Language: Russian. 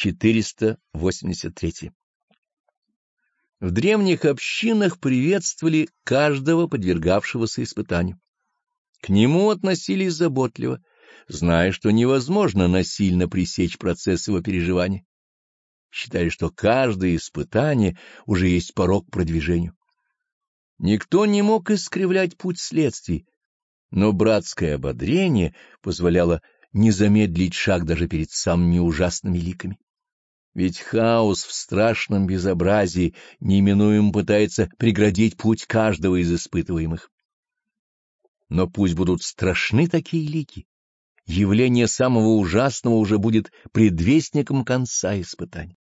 483. В древних общинах приветствовали каждого подвергавшегося испытанию. К нему относились заботливо, зная, что невозможно насильно пресечь процесс его переживания. Считали, что каждое испытание уже есть порог к продвижению. Никто не мог искривлять путь следствий, но братское ободрение позволяло не замедлить шаг даже перед самыми ужасными ликами. Ведь хаос в страшном безобразии неминуемо пытается преградить путь каждого из испытываемых. Но пусть будут страшны такие лики, явление самого ужасного уже будет предвестником конца испытаний.